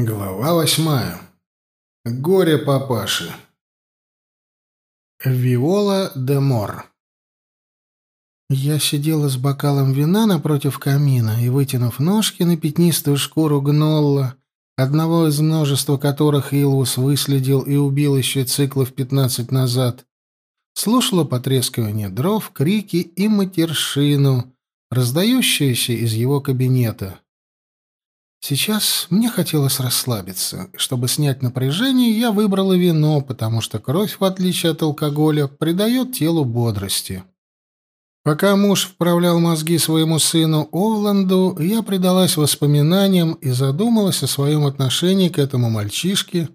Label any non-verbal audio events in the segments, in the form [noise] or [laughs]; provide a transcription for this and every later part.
Глава восьмая. Горе папаши. Виола де Мор. Я сидела с бокалом вина напротив камина и, вытянув ножки на пятнистую шкуру гнолла, одного из множества которых Илвус выследил и убил еще циклов пятнадцать назад, слушала потрескивание дров, крики и матершину, раздающуюся из его кабинета. Сейчас мне хотелось расслабиться. Чтобы снять напряжение, я выбрала вино, потому что кровь, в отличие от алкоголя, придает телу бодрости. Пока муж вправлял мозги своему сыну Овланду, я предалась воспоминаниям и задумалась о своем отношении к этому мальчишке,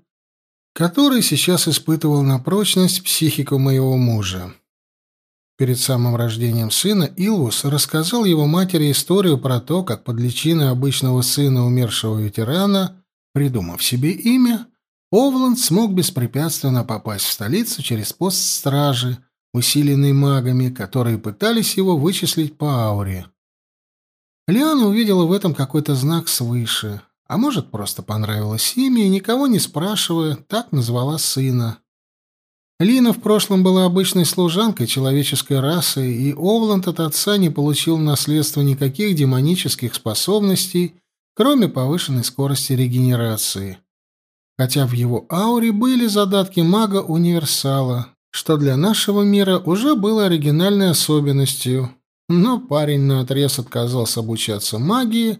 который сейчас испытывал на прочность психику моего мужа. Перед самым рождением сына Илвус рассказал его матери историю про то, как под личиной обычного сына умершего ветерана, придумав себе имя, Овланд смог беспрепятственно попасть в столицу через пост стражи, усиленный магами, которые пытались его вычислить по ауре. Лиана увидела в этом какой-то знак свыше, а может, просто понравилось имя и, никого не спрашивая, так назвала сына. Лина в прошлом была обычной служанкой человеческой расы, и Овланд от отца не получил в наследство никаких демонических способностей, кроме повышенной скорости регенерации. Хотя в его ауре были задатки мага-универсала, что для нашего мира уже было оригинальной особенностью. Но парень наотрез отказался обучаться магии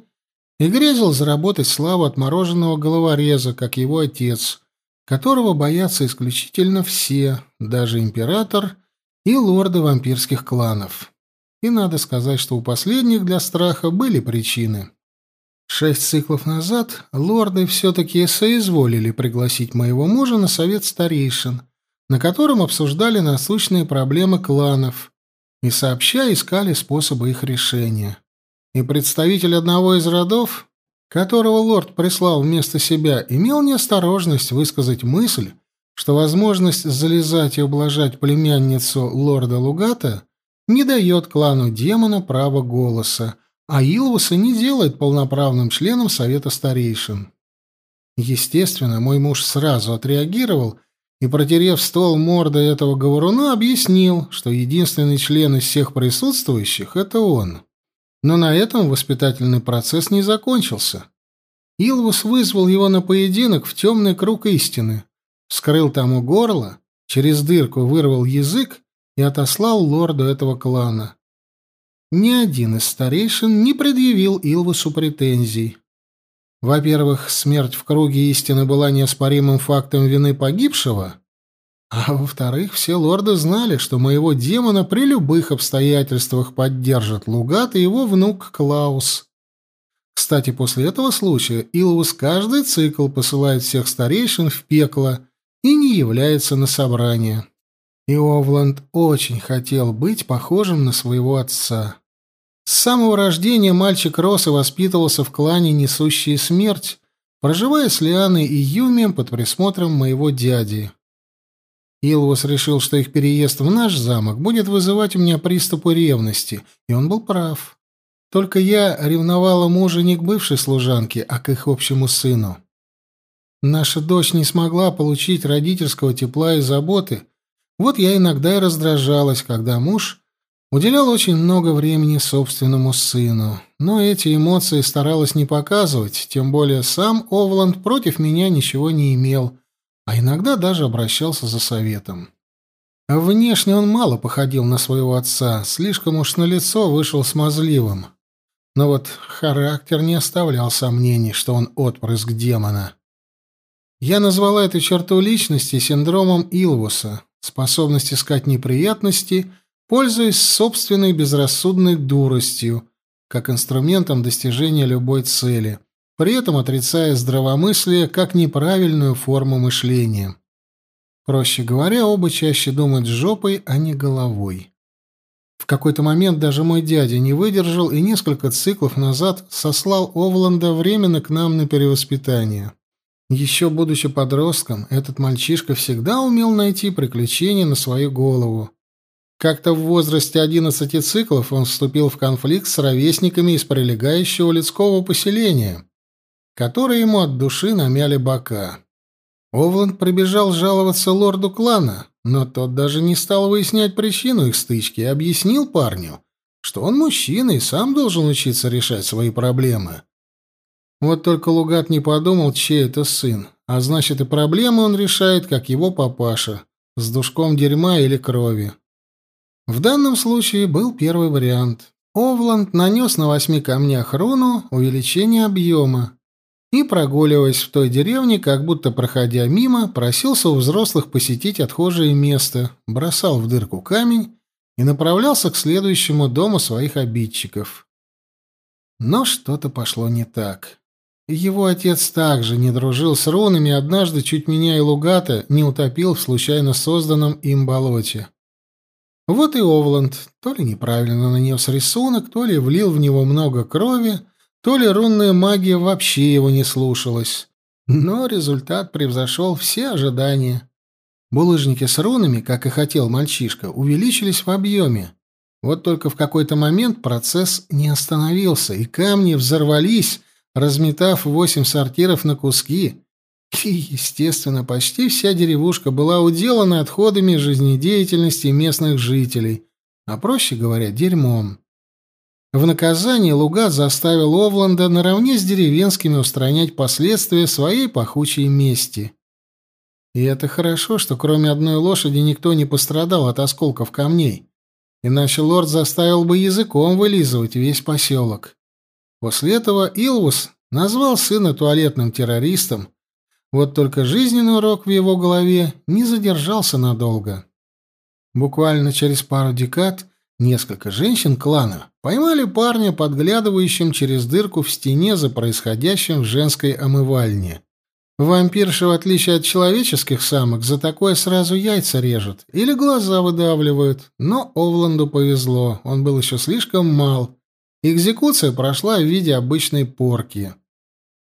и грезил заработать славу отмороженного головореза, как его отец — которого боятся исключительно все, даже император и лорды вампирских кланов. И надо сказать, что у последних для страха были причины. Шесть циклов назад лорды все-таки соизволили пригласить моего мужа на совет старейшин, на котором обсуждали насущные проблемы кланов и сообща искали способы их решения. И представитель одного из родов которого лорд прислал вместо себя, имел неосторожность высказать мысль, что возможность залезать и ублажать племянницу лорда Лугата не дает клану демона права голоса, а Илвуса не делает полноправным членом Совета Старейшин. Естественно, мой муж сразу отреагировал и, протерев стол мордой этого говоруна, объяснил, что единственный член из всех присутствующих — это он. Но на этом воспитательный процесс не закончился. Илвус вызвал его на поединок в темный круг истины, вскрыл тому горло, через дырку вырвал язык и отослал лорду этого клана. Ни один из старейшин не предъявил Илвусу претензий. Во-первых, смерть в круге истины была неоспоримым фактом вины погибшего, а во-вторых, все лорды знали, что моего демона при любых обстоятельствах поддержат Лугат и его внук Клаус. Кстати, после этого случая Илвус каждый цикл посылает всех старейшин в пекло и не является на собрание. И Овланд очень хотел быть похожим на своего отца. С самого рождения мальчик рос и воспитывался в клане «Несущие смерть», проживая с Лианой и Юмием под присмотром моего дяди. Илвус решил, что их переезд в наш замок будет вызывать у меня приступы ревности, и он был прав. Только я ревновала мужа не к бывшей служанке, а к их общему сыну. Наша дочь не смогла получить родительского тепла и заботы, вот я иногда и раздражалась, когда муж уделял очень много времени собственному сыну. Но эти эмоции старалась не показывать, тем более сам Овланд против меня ничего не имел — а иногда даже обращался за советом. Внешне он мало походил на своего отца, слишком уж на лицо вышел смазливым. Но вот характер не оставлял сомнений, что он отпрыск демона. Я назвала эту черту личности синдромом Илвуса, способность искать неприятности, пользуясь собственной безрассудной дуростью, как инструментом достижения любой цели — при этом отрицая здравомыслие как неправильную форму мышления. Проще говоря, оба чаще думают жопой, а не головой. В какой-то момент даже мой дядя не выдержал и несколько циклов назад сослал Овланда временно к нам на перевоспитание. Еще будучи подростком, этот мальчишка всегда умел найти приключения на свою голову. Как-то в возрасте 11 циклов он вступил в конфликт с ровесниками из прилегающего людского поселения. Которые ему от души намяли бока. Овланд прибежал жаловаться лорду клана, но тот даже не стал выяснять причину их стычки и объяснил парню, что он мужчина и сам должен учиться решать свои проблемы. Вот только Лугат не подумал, чей это сын, а значит и проблемы он решает, как его папаша, с душком дерьма или крови. В данном случае был первый вариант. Овланд нанес на восьми камнях руну увеличение объема, и, прогуливаясь в той деревне, как будто проходя мимо, просился у взрослых посетить отхожее место, бросал в дырку камень и направлялся к следующему дому своих обидчиков. Но что-то пошло не так. Его отец также не дружил с рунами, однажды чуть меня и Лугата не утопил в случайно созданном им болоте. Вот и Овланд то ли неправильно нанес рисунок, то ли влил в него много крови, то ли рунная магия вообще его не слушалась. Но результат превзошел все ожидания. Булыжники с рунами, как и хотел мальчишка, увеличились в объеме. Вот только в какой-то момент процесс не остановился, и камни взорвались, разметав восемь сортиров на куски. И, естественно, почти вся деревушка была уделана отходами жизнедеятельности местных жителей, а проще говоря, дерьмом. В наказание Лугат заставил Овланда наравне с деревенскими устранять последствия своей пахучей мести. И это хорошо, что кроме одной лошади никто не пострадал от осколков камней, иначе лорд заставил бы языком вылизывать весь поселок. После этого Илвус назвал сына туалетным террористом, вот только жизненный урок в его голове не задержался надолго. Буквально через пару декад Несколько женщин клана поймали парня, подглядывающим через дырку в стене за происходящим в женской омывальне. Вампирши, в отличие от человеческих самок, за такое сразу яйца режут или глаза выдавливают. Но Овланду повезло, он был еще слишком мал. Экзекуция прошла в виде обычной порки.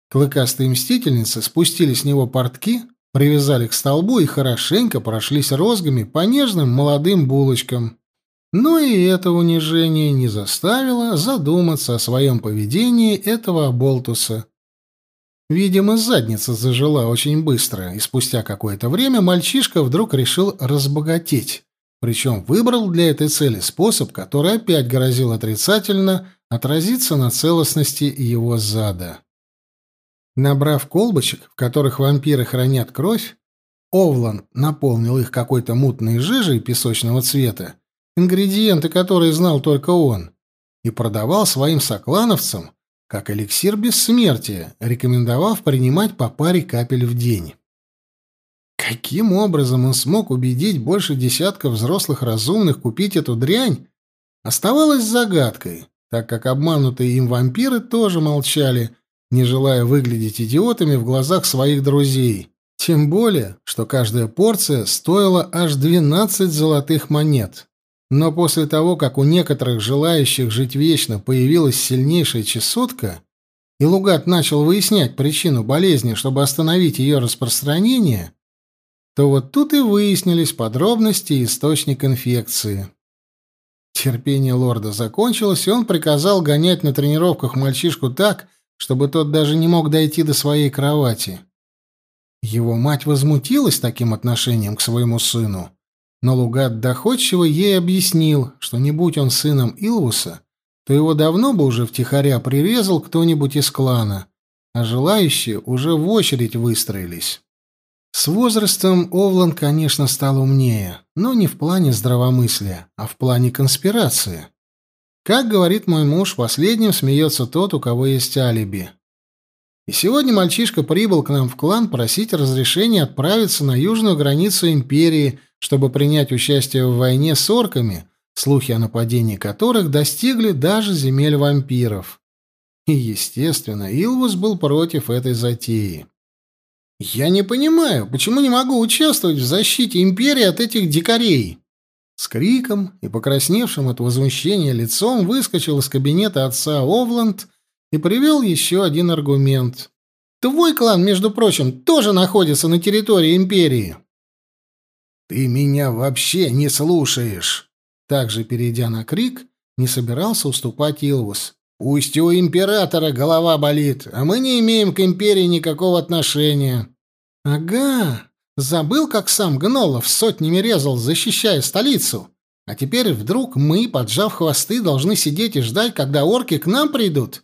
Клыкастые мстительницы спустили с него портки, привязали к столбу и хорошенько прошлись розгами по нежным молодым булочкам. Но и это унижение не заставило задуматься о своем поведении этого оболтуса. Видимо, задница зажила очень быстро, и спустя какое-то время мальчишка вдруг решил разбогатеть. Причем выбрал для этой цели способ, который опять грозил отрицательно отразиться на целостности его зада. Набрав колбочек, в которых вампиры хранят кровь, Овлан наполнил их какой-то мутной жижей песочного цвета ингредиенты которые знал только он, и продавал своим соклановцам как эликсир бессмертия, рекомендовав принимать по паре капель в день. Каким образом он смог убедить больше десятка взрослых разумных купить эту дрянь, оставалось загадкой, так как обманутые им вампиры тоже молчали, не желая выглядеть идиотами в глазах своих друзей. Тем более, что каждая порция стоила аж 12 золотых монет. Но после того, как у некоторых желающих жить вечно появилась сильнейшая чесотка, и Лугат начал выяснять причину болезни, чтобы остановить ее распространение, то вот тут и выяснились подробности и источник инфекции. Терпение лорда закончилось, и он приказал гонять на тренировках мальчишку так, чтобы тот даже не мог дойти до своей кровати. Его мать возмутилась таким отношением к своему сыну, но Лугат доходчиво ей объяснил, что не будь он сыном Илвуса, то его давно бы уже втихаря прирезал кто-нибудь из клана, а желающие уже в очередь выстроились. С возрастом Овлан, конечно, стал умнее, но не в плане здравомыслия, а в плане конспирации. Как говорит мой муж, последним смеется тот, у кого есть алиби. И сегодня мальчишка прибыл к нам в клан просить разрешения отправиться на южную границу империи чтобы принять участие в войне с орками, слухи о нападении которых достигли даже земель вампиров. И, естественно, Илвус был против этой затеи. «Я не понимаю, почему не могу участвовать в защите империи от этих дикарей?» С криком и покрасневшим от возмущения лицом выскочил из кабинета отца Овланд и привел еще один аргумент. «Твой клан, между прочим, тоже находится на территории империи». «Ты меня вообще не слушаешь!» Также, перейдя на крик, не собирался уступать Илвус. Пусть у императора голова болит, а мы не имеем к империи никакого отношения. Ага, забыл, как сам Гнолов сотнями резал, защищая столицу. А теперь вдруг мы, поджав хвосты, должны сидеть и ждать, когда орки к нам придут?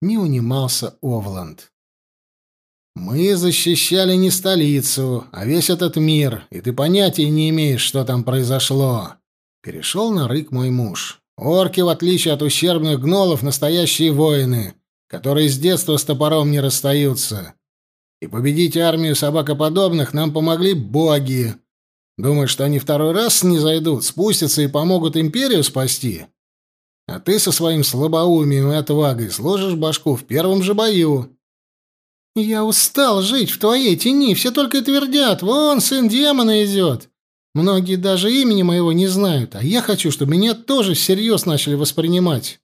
Не унимался Овланд. Мы защищали не столицу, а весь этот мир, и ты понятия не имеешь, что там произошло. Перешел на рык мой муж. Орки, в отличие от ущербных гнолов, настоящие воины, которые с детства с топором не расстаются. И победить армию собакоподобных нам помогли боги. Думаешь, что они второй раз не зайдут, спустятся и помогут империю спасти? А ты со своим слабоумием и отвагой сложишь башку в первом же бою. Я устал жить в твоей тени, все только и твердят, вон сын демона идет. Многие даже имени моего не знают, а я хочу, чтобы меня тоже всерьез начали воспринимать.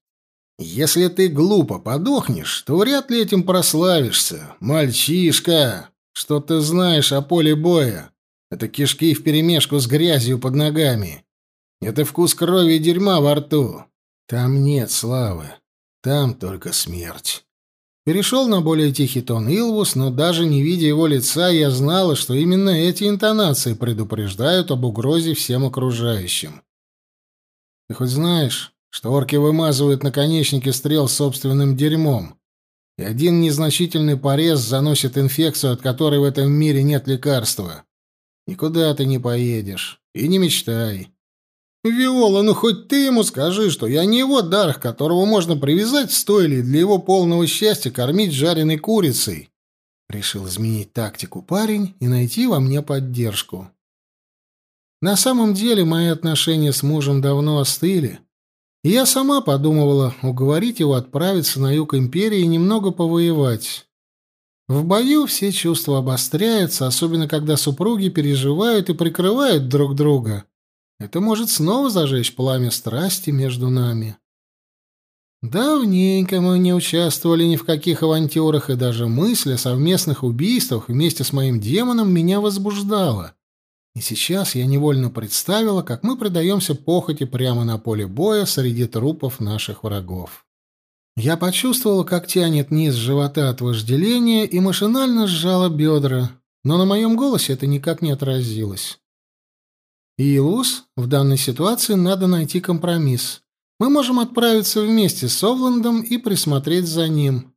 Если ты глупо подохнешь, то вряд ли этим прославишься. Мальчишка, что ты знаешь о поле боя? Это кишки вперемешку с грязью под ногами. Это вкус крови и дерьма во рту. Там нет славы. Там только смерть. Перешел на более тихий тон Илвус, но даже не видя его лица, я знала, что именно эти интонации предупреждают об угрозе всем окружающим. Ты хоть знаешь, что орки вымазывают наконечники стрел собственным дерьмом, и один незначительный порез заносит инфекцию, от которой в этом мире нет лекарства? Никуда ты не поедешь. И не мечтай. «Виола, ну хоть ты ему скажи, что я не его дар, которого можно привязать в стойле для его полного счастья кормить жареной курицей». Решил изменить тактику парень и найти во мне поддержку. На самом деле мои отношения с мужем давно остыли, и я сама подумывала уговорить его отправиться на юг империи и немного повоевать. В бою все чувства обостряются, особенно когда супруги переживают и прикрывают друг друга. Это может снова зажечь пламя страсти между нами. Давненько мы не участвовали ни в каких авантюрах, и даже мысль о совместных убийствах вместе с моим демоном меня возбуждала. И сейчас я невольно представила, как мы предаемся похоти прямо на поле боя среди трупов наших врагов. Я почувствовала, как тянет низ живота от вожделения, и машинально сжала бедра, но на моем голосе это никак не отразилось. Илус, в данной ситуации надо найти компромисс. Мы можем отправиться вместе с Овландом и присмотреть за ним.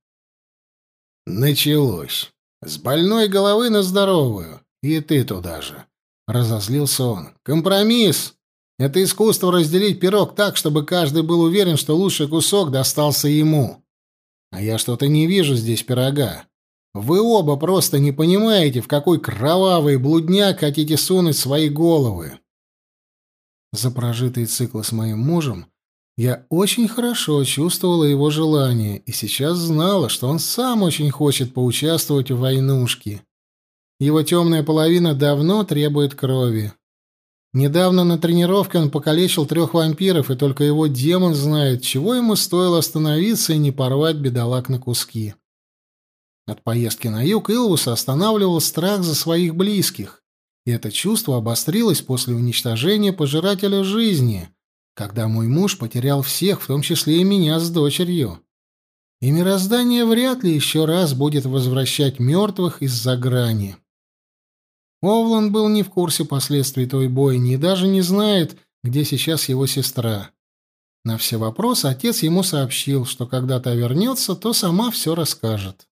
Началось. С больной головы на здоровую. И ты туда же. Разозлился он. Компромисс. Это искусство разделить пирог так, чтобы каждый был уверен, что лучший кусок достался ему. А я что-то не вижу здесь пирога. Вы оба просто не понимаете, в какой кровавый блудняк хотите сунуть свои головы. За прожитые циклы с моим мужем я очень хорошо чувствовала его желание и сейчас знала, что он сам очень хочет поучаствовать в войнушке. Его темная половина давно требует крови. Недавно на тренировке он покалечил трех вампиров, и только его демон знает, чего ему стоило остановиться и не порвать бедолаг на куски. От поездки на юг Илвуса останавливал страх за своих близких. И это чувство обострилось после уничтожения пожирателя жизни, когда мой муж потерял всех, в том числе и меня с дочерью. И мироздание вряд ли еще раз будет возвращать мертвых из-за грани. Овлан был не в курсе последствий той бойни и даже не знает, где сейчас его сестра. На все вопросы отец ему сообщил, что когда та вернется, то сама все расскажет.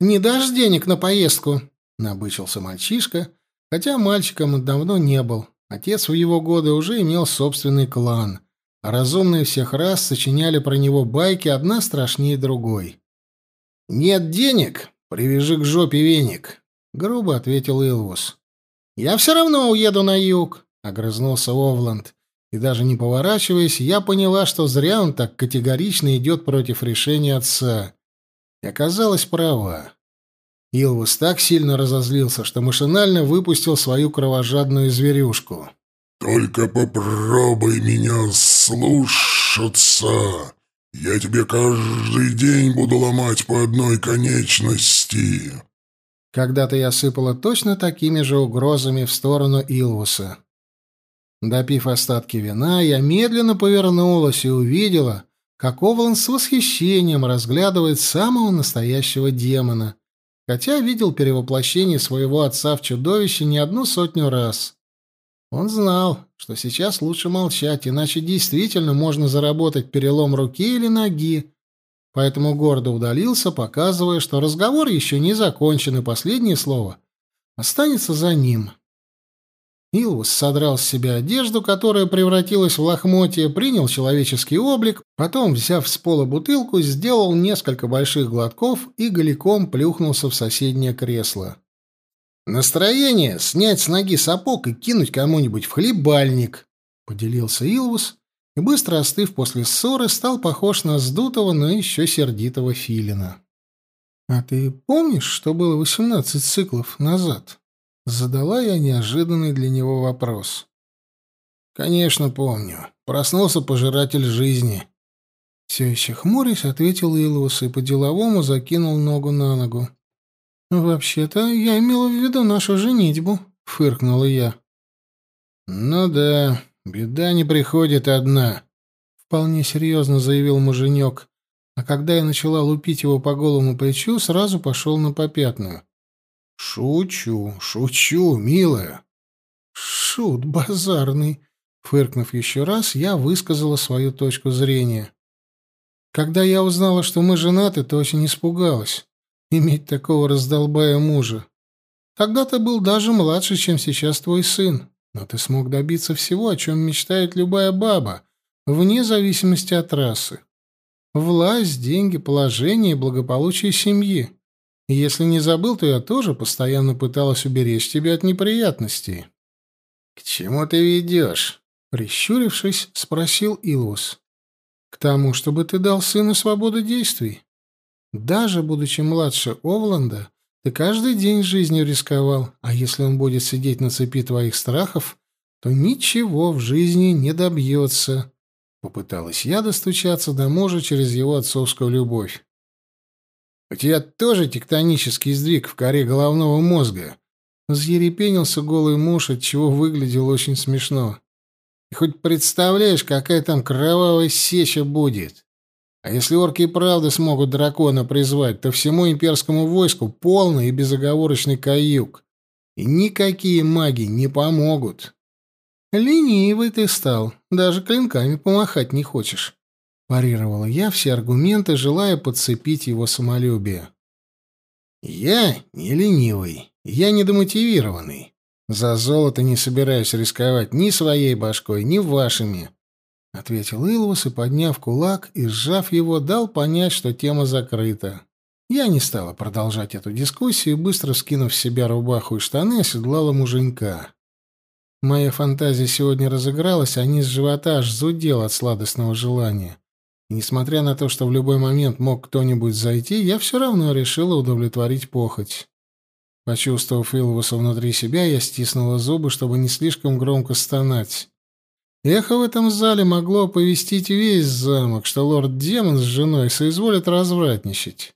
«Не дашь денег на поездку?» — набычился мальчишка, Хотя мальчиком он давно не был. Отец в его годы уже имел собственный клан, а разумные всех раз сочиняли про него байки одна страшнее другой. «Нет денег? Привяжи к жопе веник», — грубо ответил Илвус. «Я все равно уеду на юг», — огрызнулся Овланд. И даже не поворачиваясь, я поняла, что зря он так категорично идет против решения отца. И оказалась права. Илвус так сильно разозлился, что машинально выпустил свою кровожадную зверюшку. «Только попробуй меня слушаться. Я тебе каждый день буду ломать по одной конечности». Когда-то я сыпала точно такими же угрозами в сторону Илвуса. Допив остатки вина, я медленно повернулась и увидела, как Овлан с восхищением разглядывает самого настоящего демона, хотя видел перевоплощение своего отца в чудовище не одну сотню раз. Он знал, что сейчас лучше молчать, иначе действительно можно заработать перелом руки или ноги, поэтому гордо удалился, показывая, что разговор еще не закончен, и последнее слово останется за ним. Илвус содрал с себя одежду, которая превратилась в лохмотье, принял человеческий облик, потом, взяв с пола бутылку, сделал несколько больших глотков и голиком плюхнулся в соседнее кресло. «Настроение — снять с ноги сапог и кинуть кому-нибудь в хлебальник», — поделился Илвус, и, быстро остыв после ссоры, стал похож на сдутого, но еще сердитого филина. «А ты помнишь, что было восемнадцать циклов назад?» Задала я неожиданный для него вопрос. «Конечно, помню. Проснулся пожиратель жизни». Все еще хмурясь, ответил Илвус и по-деловому закинул ногу на ногу. «Вообще-то я имела в виду нашу женитьбу», — фыркнула я. «Ну да, беда не приходит одна», — вполне серьезно заявил муженек, а когда я начала лупить его по голому плечу, сразу пошел на попятную. «Шучу, шучу, милая». «Шут базарный», — фыркнув еще раз, я высказала свою точку зрения. Когда я узнала, что мы женаты, то очень испугалась. Иметь такого раздолбая мужа. Тогда ты был даже младше, чем сейчас твой сын, но ты смог добиться всего, о чем мечтает любая баба, вне зависимости от расы. Власть, деньги, положение и благополучие семьи. Если не забыл, то я тоже постоянно пыталась уберечь тебя от неприятностей. — К чему ты ведешь? — прищурившись, спросил Илвус. — К тому, чтобы ты дал сыну свободу действий. Даже будучи младше Овланда, ты каждый день жизнью рисковал, а если он будет сидеть на цепи твоих страхов, то ничего в жизни не добьется. Попыталась я достучаться до мужа через его отцовскую любовь. У тебя тоже тектонический сдвиг в коре головного мозга. Взъерепенился голый муж, отчего выглядел очень смешно. И хоть представляешь, какая там кровавая сеча будет. А если орки и правда смогут дракона призвать, то всему имперскому войску полный и безоговорочный каюк. И никакие маги не помогут. Ленивый ты стал, даже клинками помахать не хочешь. Парировала я все аргументы, желая подцепить его самолюбие. «Я не ленивый, я недомотивированный. За золото не собираюсь рисковать ни своей башкой, ни вашими», — ответил Илвус и, подняв кулак и сжав его, дал понять, что тема закрыта. Я не стала продолжать эту дискуссию быстро скинув с себя рубаху и штаны, оседлала муженька. Моя фантазия сегодня разыгралась, а низ живота аж зудел от сладостного желания. И несмотря на то, что в любой момент мог кто-нибудь зайти, я все равно решила удовлетворить похоть. Почувствовав Илвуса внутри себя, я стиснула зубы, чтобы не слишком громко стонать. Эхо в этом зале могло оповестить весь замок, что лорд-демон с женой соизволят развратничать.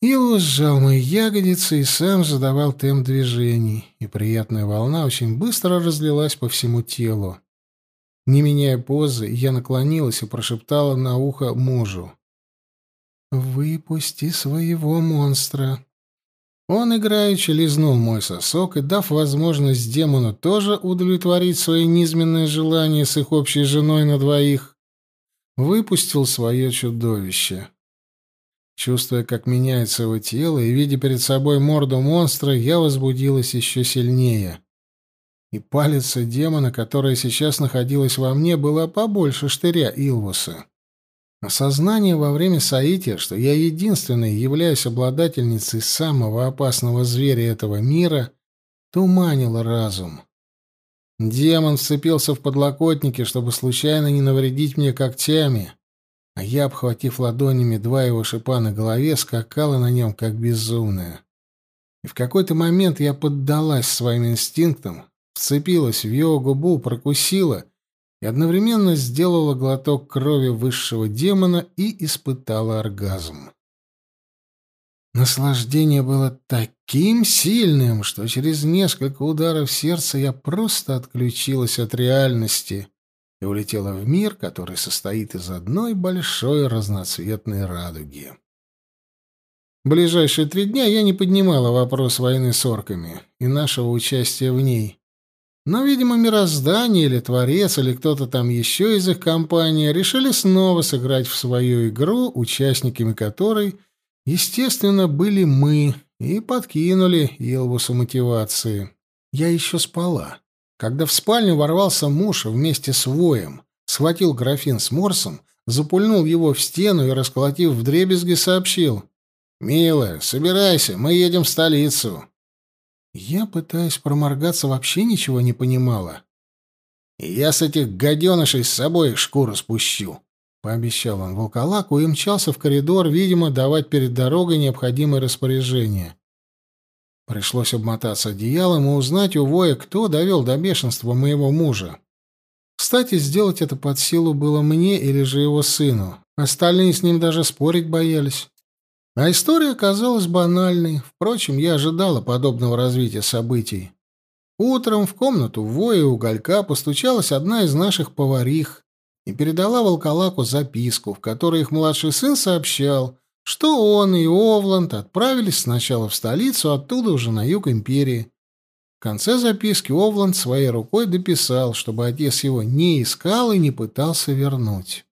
Илвус сжал мои ягодицы и сам задавал темп движений, и приятная волна очень быстро разлилась по всему телу. Не меняя позы, я наклонилась и прошептала на ухо мужу. «Выпусти своего монстра». Он играючи лизнул мой сосок и, дав возможность демону тоже удовлетворить свои низменные желания с их общей женой на двоих, выпустил свое чудовище. Чувствуя, как меняется его тело, и видя перед собой морду монстра, я возбудилась еще сильнее и палец демона, которая сейчас находилась во мне, была побольше штыря Илвуса. Осознание во время соития, что я единственной являюсь обладательницей самого опасного зверя этого мира, туманило разум. Демон вцепился в подлокотники, чтобы случайно не навредить мне когтями, а я, обхватив ладонями два его шипа на голове, скакала на нем, как безумная. И в какой-то момент я поддалась своим инстинктам, вцепилась в его губу, прокусила и одновременно сделала глоток крови высшего демона и испытала оргазм. Наслаждение было таким сильным, что через несколько ударов сердца я просто отключилась от реальности, и улетела в мир, который состоит из одной большой разноцветной радуги. Ближайшие три дня я не поднимала вопрос войны с орками и нашего участия в ней. Но, видимо, мироздание или Творец, или кто-то там еще из их компании решили снова сыграть в свою игру, участниками которой, естественно, были мы, и подкинули Илвусу мотивации. Я еще спала. Когда в спальню ворвался муж вместе с воем, схватил графин с морсом, запульнул его в стену и, расколотив вдребезги, сообщил — «Милая, собирайся, мы едем в столицу». Я, пытаясь проморгаться, вообще ничего не понимала. «Я с этих гаденышей с собой шкуру спущу», — пообещал он волколаку и мчался в коридор, видимо, давать перед дорогой необходимые распоряжения. Пришлось обмотаться одеялом и узнать у Воя, кто довел до бешенства моего мужа. Кстати, сделать это под силу было мне или же его сыну. Остальные с ним даже спорить боялись. А история оказалась банальной. Впрочем, я ожидала подобного развития событий. Утром в комнату в вое уголька постучалась одна из наших поварих и передала волколаку записку, в которой их младший сын сообщал, что он и Овланд отправились сначала в столицу, оттуда уже на юг империи. В конце записки Овланд своей рукой дописал, чтобы отец его не искал и не пытался вернуть.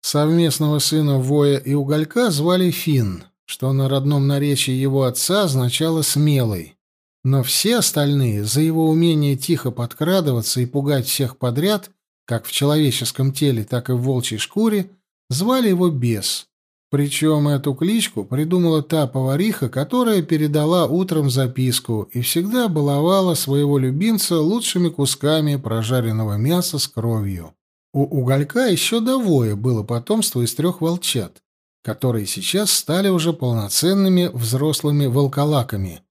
Совместного сына Воя и Уголька звали Финн что на родном наречии его отца означало «смелый». Но все остальные за его умение тихо подкрадываться и пугать всех подряд, как в человеческом теле, так и в волчьей шкуре, звали его Бес. Причем эту кличку придумала та повариха, которая передала утром записку и всегда баловала своего любимца лучшими кусками прожаренного мяса с кровью. У уголька еще до воя было потомство из трех волчат которые сейчас стали уже полноценными взрослыми волколаками.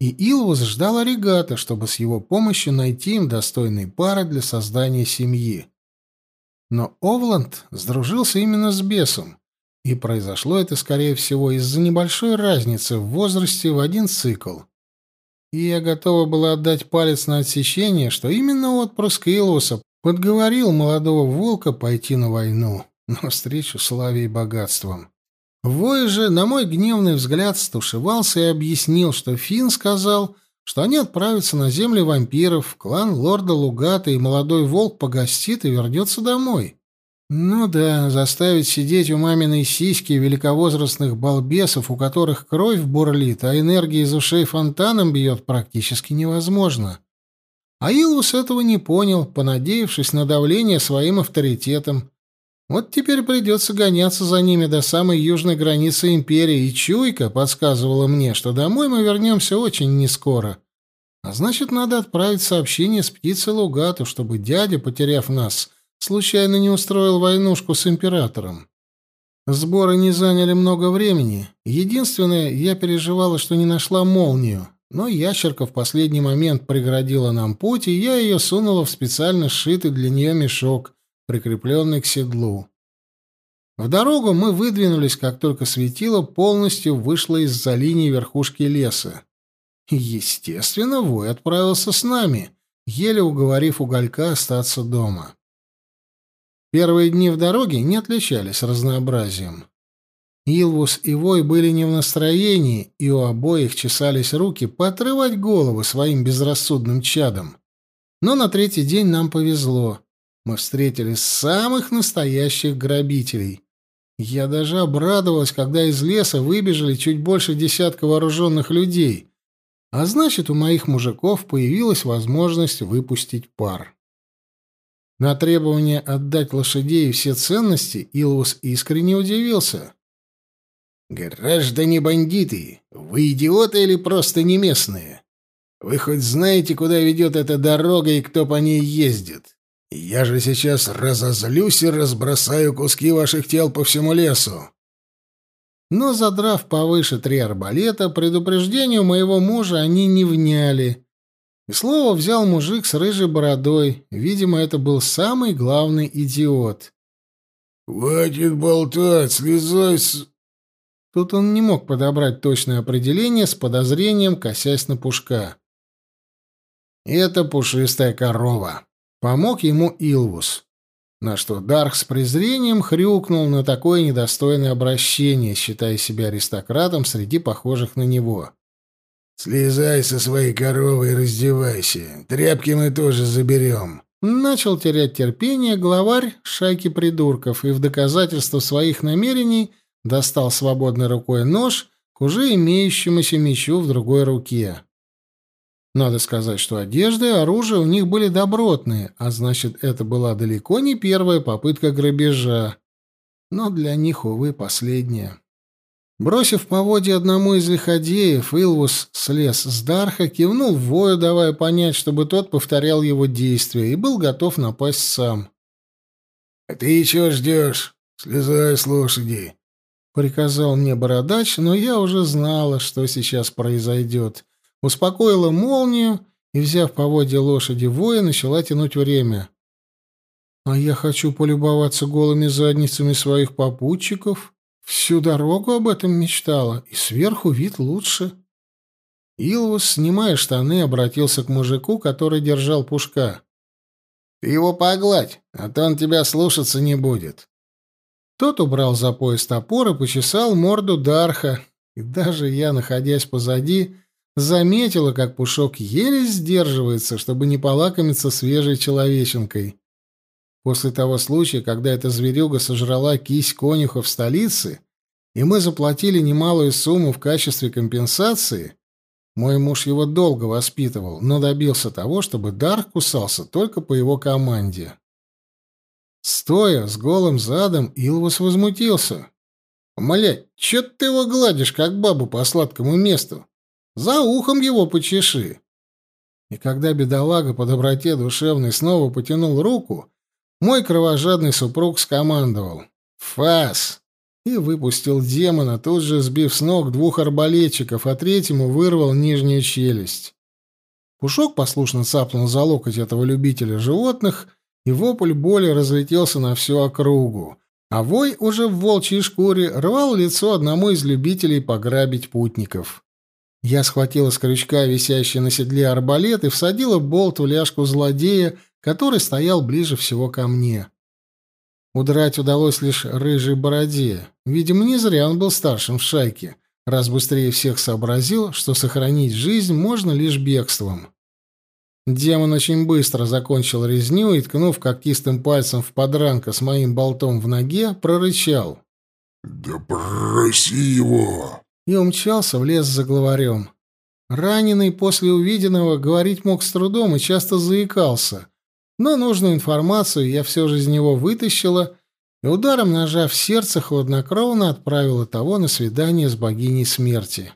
И Илвус ждал Оригата, чтобы с его помощью найти им достойные пары для создания семьи. Но Овланд сдружился именно с бесом, и произошло это, скорее всего, из-за небольшой разницы в возрасте в один цикл. И я готова была отдать палец на отсечение, что именно отпрыск Илвуса подговорил молодого волка пойти на войну [laughs] навстречу славе и богатствам. Вой же, на мой гневный взгляд, стушевался и объяснил, что Финн сказал, что они отправятся на земли вампиров, клан лорда Лугата, и молодой волк погостит и вернется домой. Ну да, заставить сидеть у маминой сиськи великовозрастных балбесов, у которых кровь бурлит, а энергия из ушей фонтаном бьет, практически невозможно. А Илвус этого не понял, понадеявшись на давление своим авторитетом. Вот теперь придется гоняться за ними до самой южной границы империи, и чуйка подсказывала мне, что домой мы вернемся очень нескоро. А значит, надо отправить сообщение с птицей Лугату, чтобы дядя, потеряв нас, случайно не устроил войнушку с императором. Сборы не заняли много времени. Единственное, я переживала, что не нашла молнию. Но ящерка в последний момент преградила нам путь, и я ее сунула в специально сшитый для нее мешок — прикрепленный к седлу. В дорогу мы выдвинулись, как только светило полностью вышло из-за линии верхушки леса. Естественно, Вой отправился с нами, еле уговорив уголька остаться дома. Первые дни в дороге не отличались разнообразием. Илвус и Вой были не в настроении, и у обоих чесались руки поотрывать головы своим безрассудным чадом. Но на третий день нам повезло мы встретили самых настоящих грабителей. Я даже обрадовалась, когда из леса выбежали чуть больше десятка вооруженных людей. А значит, у моих мужиков появилась возможность выпустить пар. На требование отдать лошадей и все ценности Илвус искренне удивился. «Граждане бандиты, вы идиоты или просто не местные? Вы хоть знаете, куда ведет эта дорога и кто по ней ездит? Я же сейчас разозлюсь и разбросаю куски ваших тел по всему лесу. Но, задрав повыше три арбалета, предупреждению моего мужа они не вняли. И слово взял мужик с рыжей бородой. Видимо, это был самый главный идиот. «Хватит болтать, слезай с...» Тут он не мог подобрать точное определение с подозрением, косясь на пушка. «Это пушистая корова», Помог ему Илвус. На что Дарх с презрением хрюкнул на такое недостойное обращение, считая себя аристократом среди похожих на него. «Слезай со своей коровы и раздевайся. Тряпки мы тоже заберем». Начал терять терпение главарь шайки придурков и в доказательство своих намерений достал свободной рукой нож к уже имеющемуся мечу в другой руке. Надо сказать, что одежда и оружие у них были добротные, а значит, это была далеко не первая попытка грабежа. Но для них, увы, последняя. Бросив поводья одному из лиходеев, Илвус слез с Дарха, кивнул в вою, давая понять, чтобы тот повторял его действия, и был готов напасть сам. — А ты чего ждешь? Слезай с лошади. — приказал мне бородач, но я уже знала, что сейчас произойдет успокоила молнию и, взяв поводья лошади воя, начала тянуть время. А я хочу полюбоваться голыми задницами своих попутчиков. Всю дорогу об этом мечтала, и сверху вид лучше. Илвус, снимая штаны, обратился к мужику, который держал пушка. — Ты его погладь, а то он тебя слушаться не будет. Тот убрал за пояс топор и почесал морду Дарха, и даже я, находясь позади, Заметила, как Пушок еле сдерживается, чтобы не полакомиться свежей человеченкой. После того случая, когда эта зверюга сожрала кисть конюха в столице, и мы заплатили немалую сумму в качестве компенсации, мой муж его долго воспитывал, но добился того, чтобы Дарк кусался только по его команде. Стоя с голым задом, Илвус возмутился. «Млядь, чё ты его гладишь, как бабу по сладкому месту? За ухом его почеши. И когда бедолага по доброте душевной снова потянул руку, мой кровожадный супруг скомандовал «Фас!» и выпустил демона, тут же сбив с ног двух арбалетчиков, а третьему вырвал нижнюю челюсть. Пушок послушно цапнул за локоть этого любителя животных, и вопль боли разлетелся на всю округу, а вой уже в волчьей шкуре рвал лицо одному из любителей пограбить путников. Я схватила с крючка висящий на седле арбалет и всадила болт в ляжку злодея, который стоял ближе всего ко мне. Удрать удалось лишь рыжей бороде. Видимо, не зря он был старшим в шайке, раз быстрее всех сообразил, что сохранить жизнь можно лишь бегством. Демон очень быстро закончил резню и, ткнув когтистым пальцем в подранка с моим болтом в ноге, прорычал. «Да проси его!» И умчался в лес за главарем. Раненый после увиденного говорить мог с трудом и часто заикался, но нужную информацию я все же из него вытащила и ударом ножа в сердце хладнокровно отправила того на свидание с богиней смерти.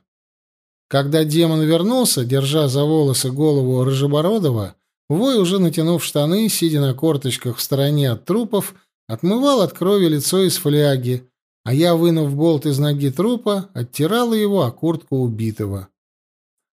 Когда демон вернулся, держа за волосы голову Рыжебородова, Вой, уже натянув штаны, сидя на корточках в стороне от трупов, отмывал от крови лицо из фляги, а я, вынув болт из ноги трупа, оттирала его о куртку убитого.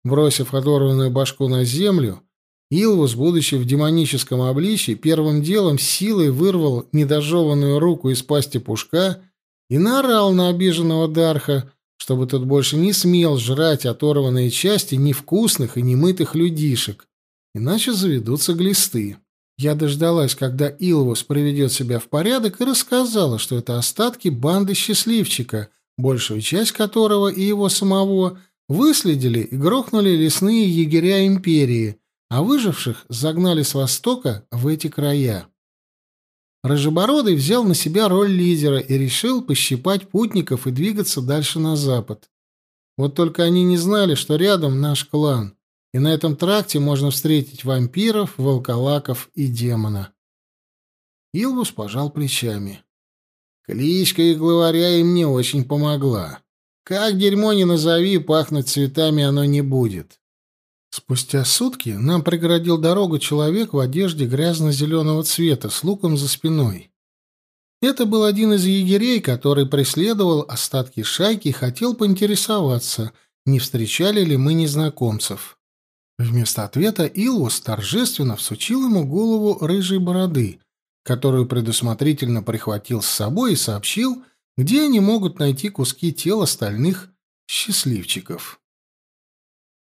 Бросив оторванную башку на землю, Илвус, будучи в демоническом обличье, первым делом силой вырвал недожеванную руку из пасти пушка и наорал на обиженного Дарха, чтобы тот больше не смел жрать оторванные части невкусных и немытых людишек, иначе заведутся глисты. Я дождалась, когда Илвус приведет себя в порядок, и рассказала, что это остатки банды счастливчика, большую часть которого и его самого выследили и грохнули лесные егеря империи, а выживших загнали с востока в эти края. Рыжебородый взял на себя роль лидера и решил пощипать путников и двигаться дальше на запад. Вот только они не знали, что рядом наш клан и на этом тракте можно встретить вампиров, волколаков и демона. Илвус пожал плечами. Кличка и главаря им не очень помогла. Как дерьмо не назови, пахнуть цветами оно не будет. Спустя сутки нам преградил дорогу человек в одежде грязно-зеленого цвета с луком за спиной. Это был один из егерей, который преследовал остатки шайки и хотел поинтересоваться, не встречали ли мы незнакомцев. Вместо ответа Илвус торжественно всучил ему голову рыжей бороды, которую предусмотрительно прихватил с собой и сообщил, где они могут найти куски тел остальных счастливчиков.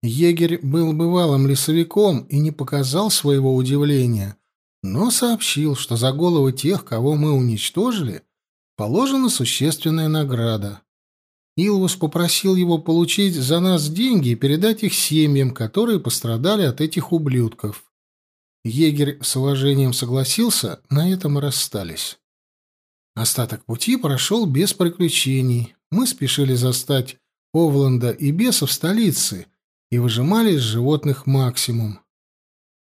Егерь был бывалым лесовиком и не показал своего удивления, но сообщил, что за головы тех, кого мы уничтожили, положена существенная награда. Илвус попросил его получить за нас деньги и передать их семьям, которые пострадали от этих ублюдков. Егерь с уважением согласился, на этом и расстались. Остаток пути прошел без приключений. Мы спешили застать Овланда и беса в столице и выжимали из животных максимум.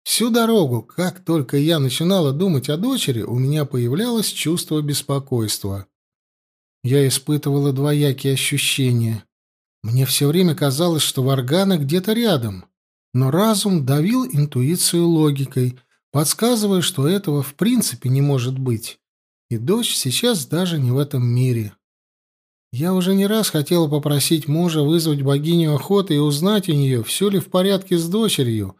Всю дорогу, как только я начинала думать о дочери, у меня появлялось чувство беспокойства. Я испытывала двоякие ощущения. Мне все время казалось, что Варгана где-то рядом, но разум давил интуицию логикой, подсказывая, что этого в принципе не может быть. И дочь сейчас даже не в этом мире. Я уже не раз хотела попросить мужа вызвать богиню охоты и узнать у нее, все ли в порядке с дочерью,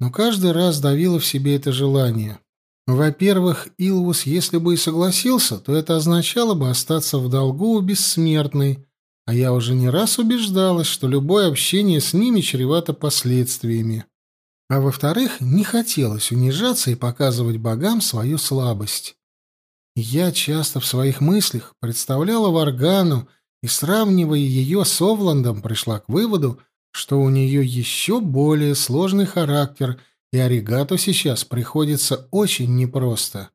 но каждый раз давило в себе это желание. Во-первых, Илвус, если бы и согласился, то это означало бы остаться в долгу у бессмертной, а я уже не раз убеждалась, что любое общение с ними чревато последствиями. А во-вторых, не хотелось унижаться и показывать богам свою слабость. Я часто в своих мыслях представляла Варгану и, сравнивая ее с Овландом, пришла к выводу, что у нее еще более сложный характер, и Оригату сейчас приходится очень непросто.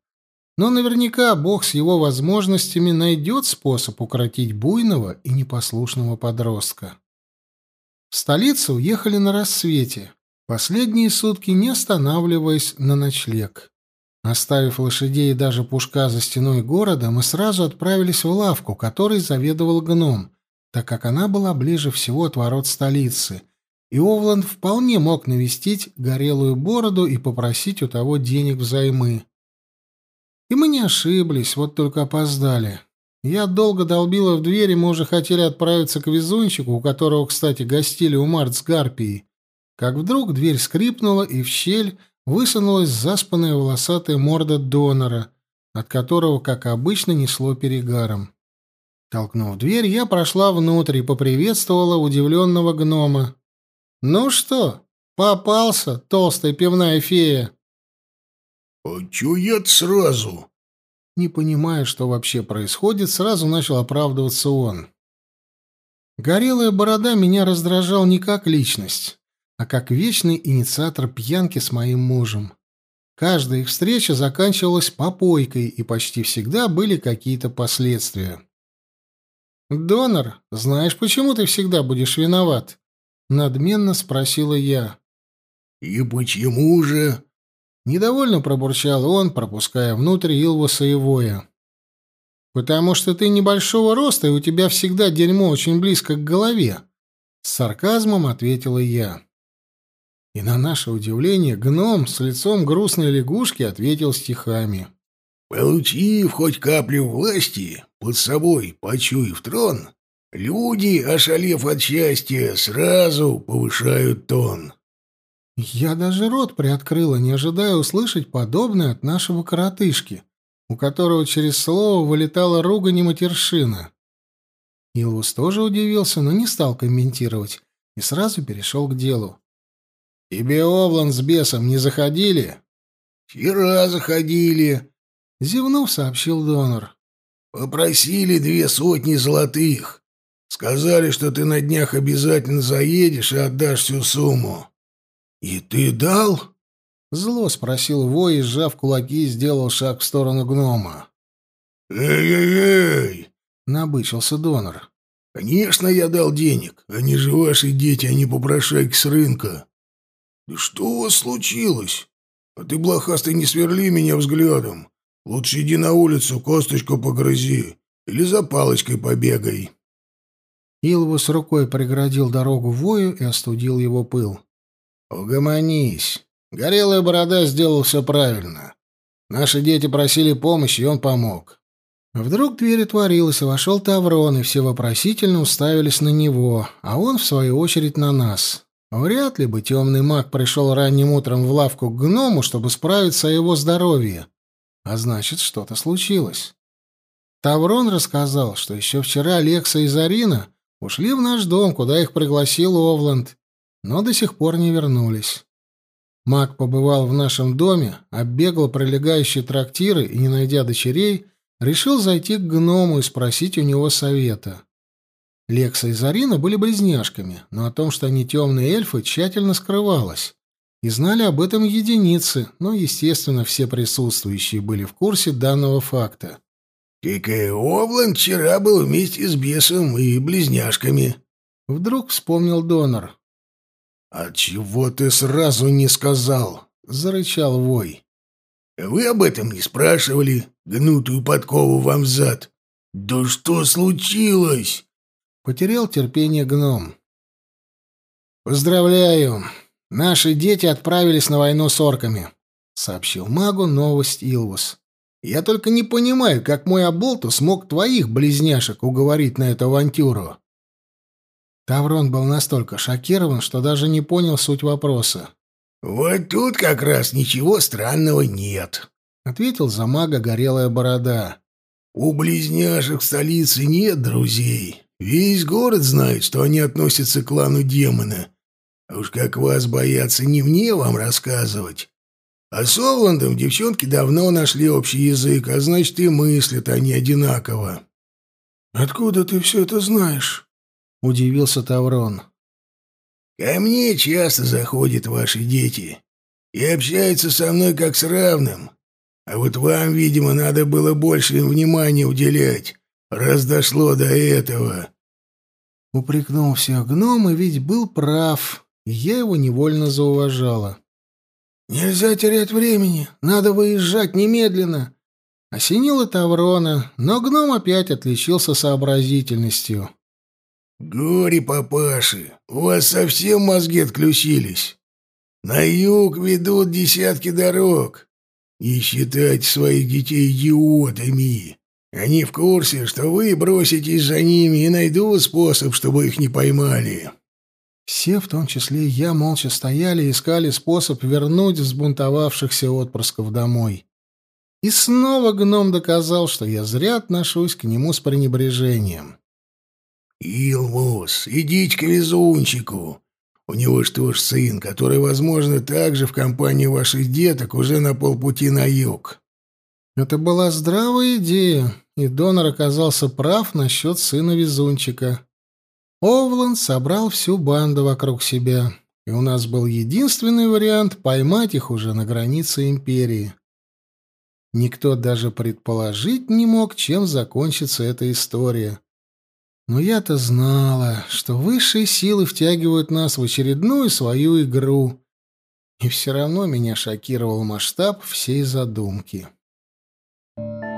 Но наверняка Бог с его возможностями найдет способ укротить буйного и непослушного подростка. В столицу уехали на рассвете, последние сутки не останавливаясь на ночлег. Оставив лошадей и даже пушка за стеной города, мы сразу отправились в лавку, которой заведовал гном, так как она была ближе всего от ворот столицы, и Овланд вполне мог навестить горелую бороду и попросить у того денег взаймы. И мы не ошиблись, вот только опоздали. Я долго долбила в дверь, и мы уже хотели отправиться к везунчику, у которого, кстати, гостили у Март с Гарпией, как вдруг дверь скрипнула, и в щель высунулась заспанная волосатая морда донора, от которого, как обычно, несло перегаром. Толкнув дверь, я прошла внутрь и поприветствовала удивленного гнома. «Ну что, попался, толстая пивная фея?» «А чё я сразу?» Не понимая, что вообще происходит, сразу начал оправдываться он. Горелая борода меня раздражал не как личность, а как вечный инициатор пьянки с моим мужем. Каждая их встреча заканчивалась попойкой, и почти всегда были какие-то последствия. «Донор, знаешь, почему ты всегда будешь виноват?» — надменно спросила я. «И почему же?» Недовольно пробурчал он, пропуская внутрь Илвуса и Воя. «Потому что ты небольшого роста, и у тебя всегда дерьмо очень близко к голове», — с сарказмом ответила я. И на наше удивление гном с лицом грустной лягушки ответил стихами. Получив хоть каплю власти, под собой почуяв трон, люди, ошалев от счастья, сразу повышают тон. Я даже рот приоткрыла, не ожидая услышать подобное от нашего коротышки, у которого через слово вылетала ругань и матершина. Илвус тоже удивился, но не стал комментировать и сразу перешел к делу. «Тебе Овлан с бесом не заходили?» «Вчера заходили», — зевнув, сообщил донор. «Попросили две сотни золотых. Сказали, что ты на днях обязательно заедешь и отдашь всю сумму». «И ты дал?» Зло спросил Вой и, сжав кулаки, сделал шаг в сторону гнома. «Эй-эй-эй!» — набычился донор. «Конечно, я дал денег. Они же ваши дети, а не попрошайки с рынка. Да что у вас случилось? А ты, блохастый, не сверли меня взглядом. Лучше иди на улицу, косточку погрызи или за палочкой побегай». Илвус рукой преградил дорогу Вою и остудил его пыл. «Угомонись. Горелая борода сделал все правильно. Наши дети просили помощи, и он помог». Вдруг дверь отворилась, и вошел Таврон, и все вопросительно уставились на него, а он, в свою очередь, на нас. Вряд ли бы темный маг пришел ранним утром в лавку к гному, чтобы справиться о его здоровье. А значит, что-то случилось. Таврон рассказал, что еще вчера Алекса и Зарина ушли в наш дом, куда их пригласил Овланд, но до сих пор не вернулись. Маг побывал в нашем доме, оббегал прилегающие трактиры и, не найдя дочерей, решил зайти к гному и спросить у него совета. Лекса и Зарина были близняшками, но о том, что они темные эльфы, тщательно скрывалось. И знали об этом единицы, но, естественно, все присутствующие были в курсе данного факта. «Кикай Овлан вчера был вместе с бесом и близняшками», — вдруг вспомнил донор. «А чего ты сразу не сказал?» — зарычал Вой. «Вы об этом не спрашивали? Гнутую подкову вам зад. Да что случилось?» Потерял терпение гном. «Поздравляю! Наши дети отправились на войну с орками», — сообщил магу новость Илвус. «Я только не понимаю, как мой Аболту смог твоих близняшек уговорить на эту авантюру». Таврон был настолько шокирован, что даже не понял суть вопроса. «Вот тут как раз ничего странного нет», — ответил за мага горелая борода. «У близняшек в столице нет друзей. Весь город знает, что они относятся к клану демона. А уж как вас боятся, не мне вам рассказывать. А с Оландом девчонки давно нашли общий язык, а значит, и мыслят они одинаково». «Откуда ты все это знаешь?» — удивился Таврон. «Ко мне часто заходят ваши дети и общаются со мной как с равным. А вот вам, видимо, надо было больше им внимания уделять, раз дошло до этого». Упрекнул всех гном, и ведь был прав, я его невольно зауважала. «Нельзя терять времени, надо выезжать немедленно», Осенило Таврона, но гном опять отличился сообразительностью. «Горе, папаши, у вас совсем мозги отключились. На юг ведут десятки дорог. Не считайте своих детей идиотами. Они в курсе, что вы броситесь за ними и найдут способ, чтобы их не поймали». Все, в том числе я, молча стояли и искали способ вернуть взбунтовавшихся отпрысков домой. И снова гном доказал, что я зря отношусь к нему с пренебрежением. «Илвус, идите к везунчику. У него что ж сын, который, возможно, также в компании ваших деток уже на полпути на юг». Это была здравая идея, и донор оказался прав насчет сына везунчика. Овланд собрал всю банду вокруг себя, и у нас был единственный вариант поймать их уже на границе империи. Никто даже предположить не мог, чем закончится эта история. Но я-то знала, что высшие силы втягивают нас в очередную свою игру. И все равно меня шокировал масштаб всей задумки. Thank you.